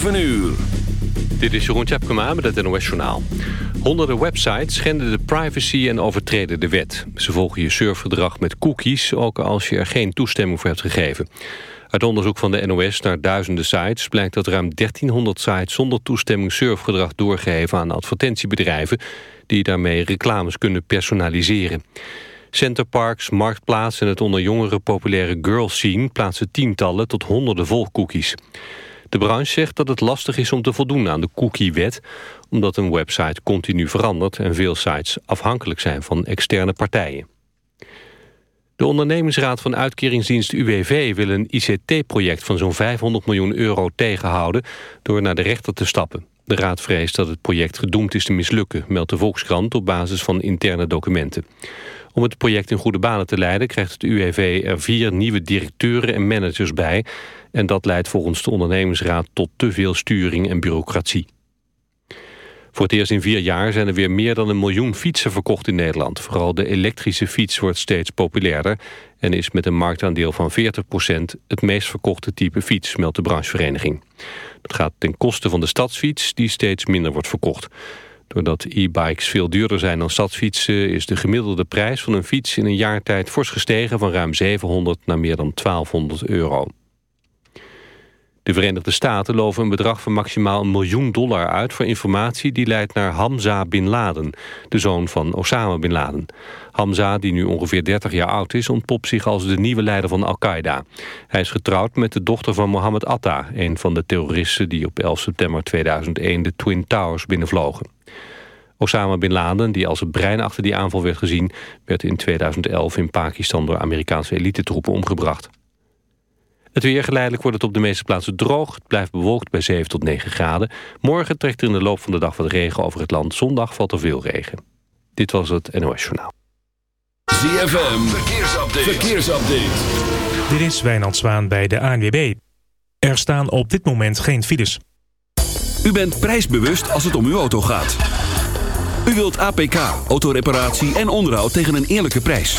7 uur. Dit is Jeroen Tjepkema met het NOS Journaal. Honderden websites schenden de privacy en overtreden de wet. Ze volgen je surfgedrag met cookies, ook als je er geen toestemming voor hebt gegeven. Uit onderzoek van de NOS naar duizenden sites... blijkt dat ruim 1300 sites zonder toestemming surfgedrag doorgeven aan advertentiebedrijven... die daarmee reclames kunnen personaliseren. Centerparks, Marktplaats en het onder jongeren populaire girl scene... plaatsen tientallen tot honderden volcookies. De branche zegt dat het lastig is om te voldoen aan de cookie-wet... omdat een website continu verandert en veel sites afhankelijk zijn van externe partijen. De ondernemingsraad van uitkeringsdienst UWV wil een ICT-project van zo'n 500 miljoen euro tegenhouden door naar de rechter te stappen. De raad vreest dat het project gedoemd is te mislukken, meldt de Volkskrant op basis van interne documenten. Om het project in goede banen te leiden krijgt het UWV er vier nieuwe directeuren en managers bij. En dat leidt volgens de ondernemingsraad tot te veel sturing en bureaucratie. Voor het eerst in vier jaar zijn er weer meer dan een miljoen fietsen verkocht in Nederland. Vooral de elektrische fiets wordt steeds populairder... en is met een marktaandeel van 40% het meest verkochte type fiets, meldt de branchevereniging. Dat gaat ten koste van de stadsfiets, die steeds minder wordt verkocht. Doordat e-bikes veel duurder zijn dan stadsfietsen... is de gemiddelde prijs van een fiets in een jaar tijd fors gestegen... van ruim 700 naar meer dan 1200 euro. De Verenigde Staten loven een bedrag van maximaal een miljoen dollar uit... voor informatie die leidt naar Hamza Bin Laden, de zoon van Osama Bin Laden. Hamza, die nu ongeveer 30 jaar oud is, ontpopt zich als de nieuwe leider van Al-Qaeda. Hij is getrouwd met de dochter van Mohammed Atta... een van de terroristen die op 11 september 2001 de Twin Towers binnenvlogen. Osama Bin Laden, die als het brein achter die aanval werd gezien... werd in 2011 in Pakistan door Amerikaanse elitetroepen omgebracht. Het weer geleidelijk wordt het op de meeste plaatsen droog. Het blijft bewolkt bij 7 tot 9 graden. Morgen trekt er in de loop van de dag wat regen over het land. Zondag valt er veel regen. Dit was het NOS Journaal. ZFM, verkeersupdate. verkeersupdate. Dit is Wijnand Zwaan bij de ANWB. Er staan op dit moment geen files. U bent prijsbewust als het om uw auto gaat. U wilt APK, autoreparatie en onderhoud tegen een eerlijke prijs.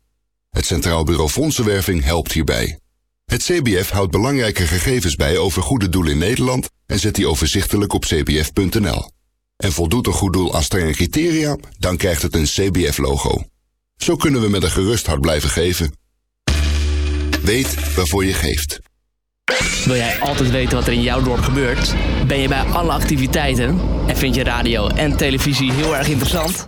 Het Centraal Bureau Fondsenwerving helpt hierbij. Het CBF houdt belangrijke gegevens bij over goede doelen in Nederland en zet die overzichtelijk op cbf.nl. En voldoet een goed doel aan strenge criteria, dan krijgt het een CBF-logo. Zo kunnen we met een gerust hart blijven geven. Weet waarvoor je geeft. Wil jij altijd weten wat er in jouw dorp gebeurt? Ben je bij alle activiteiten? En vind je radio en televisie heel erg interessant?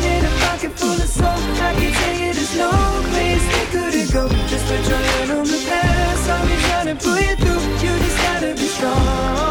so I can tell you there's no place they couldn't go. Just put your hand on the past, I'll be trying to pull you through. You just gotta be strong.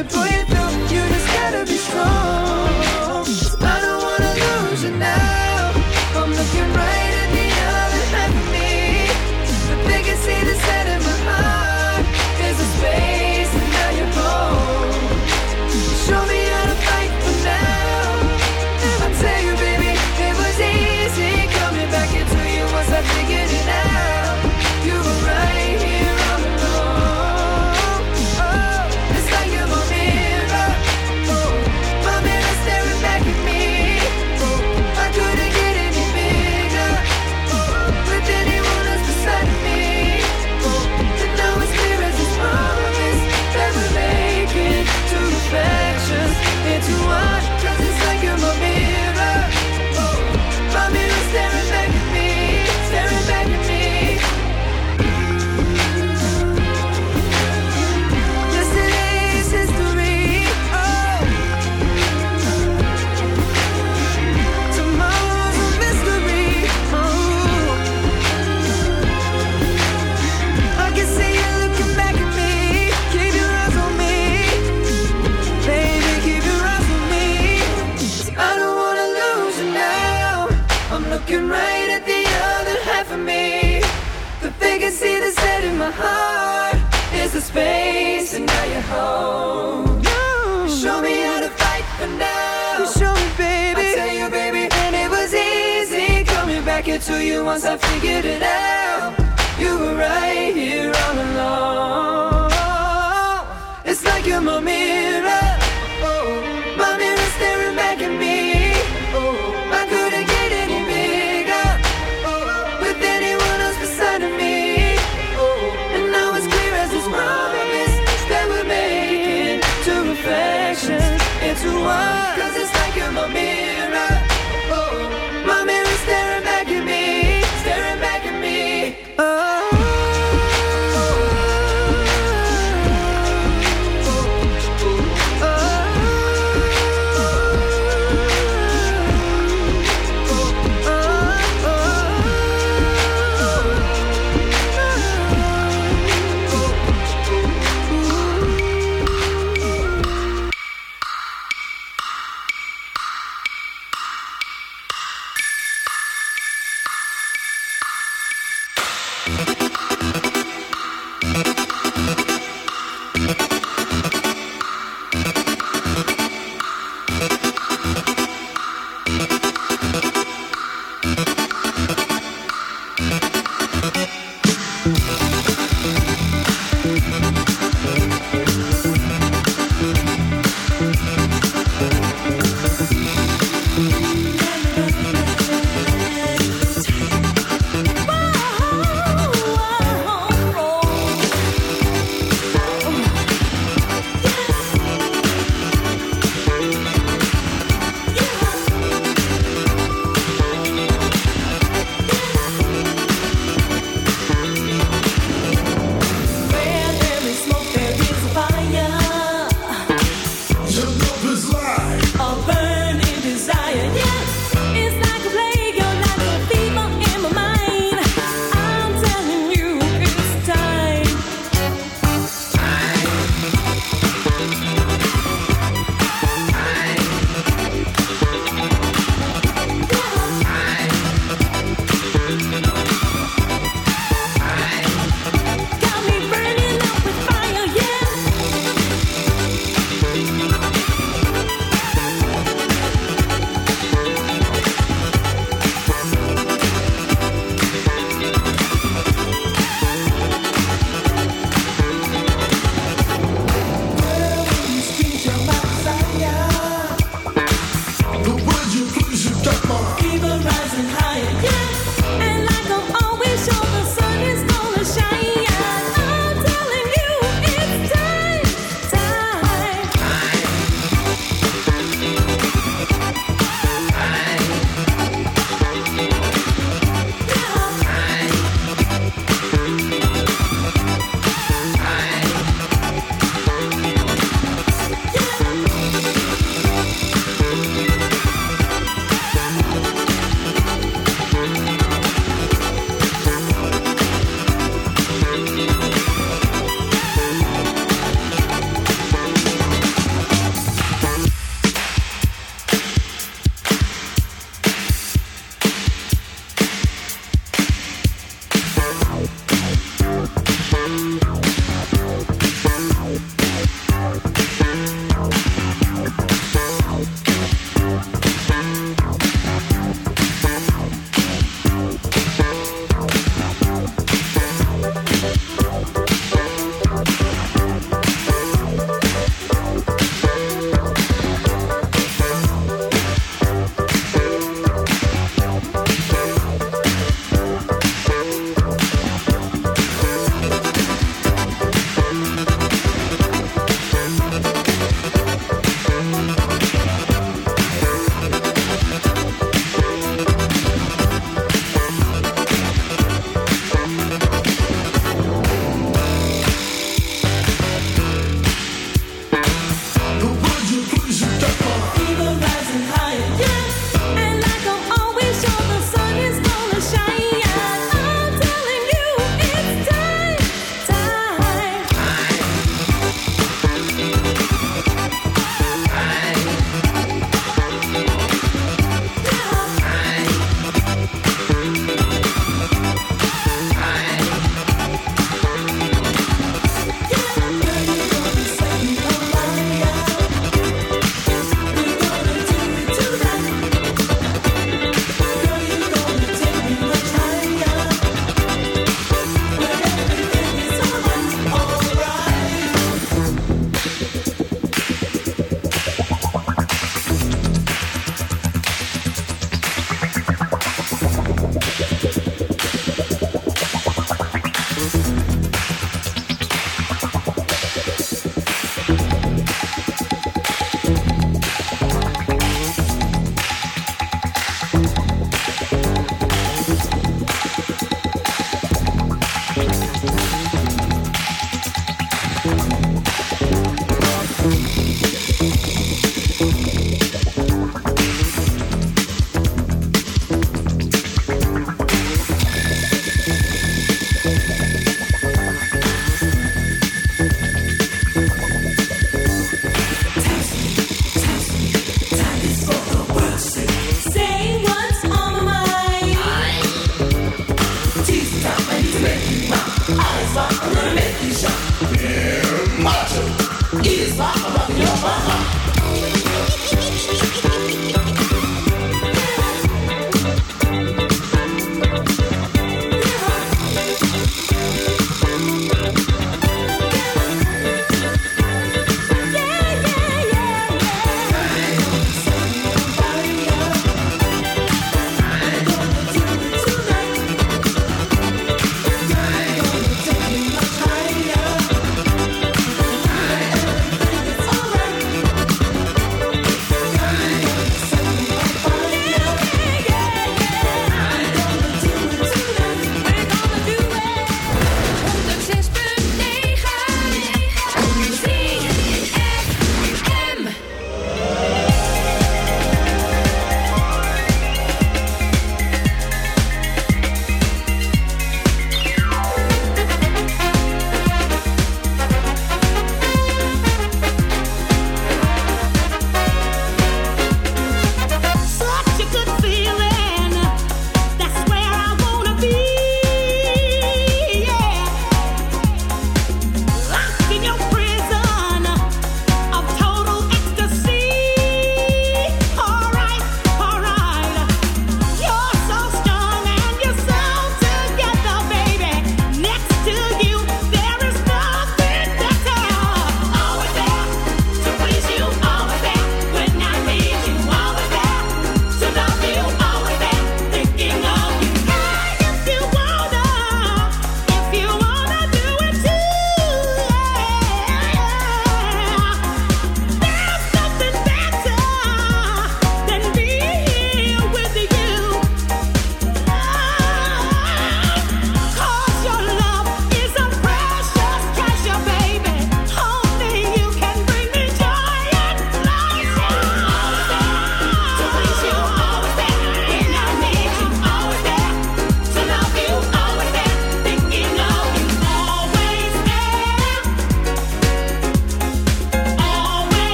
gotta be strong.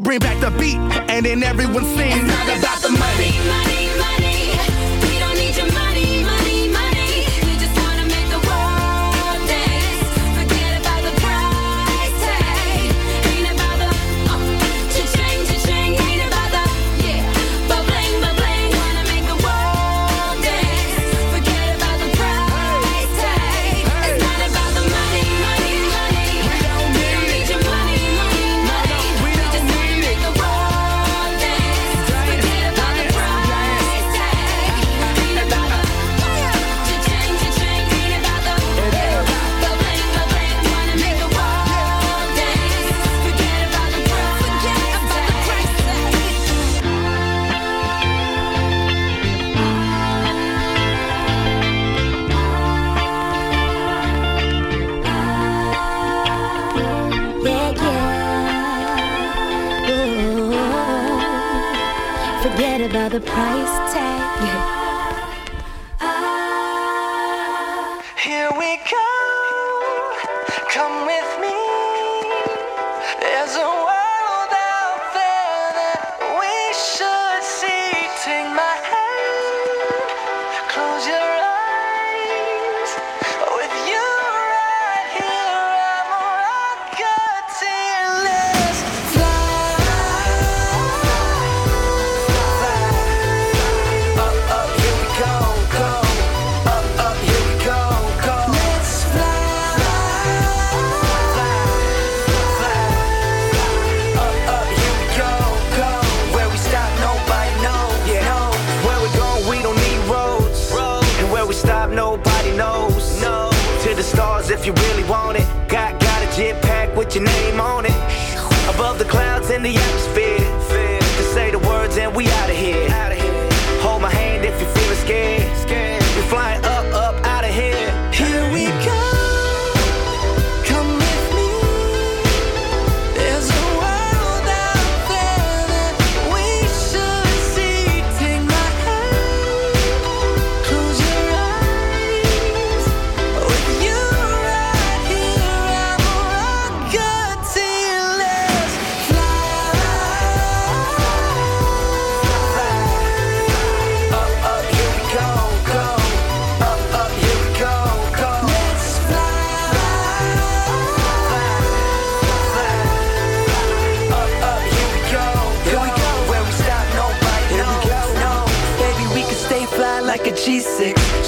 I'll bring back the beat, and then everyone sings. It's not about the money. money. the price. nobody knows. No. To the stars if you really want it. Got, got a jet pack with your name on it. Above the clouds in the atmosphere. To say the words and we out of here.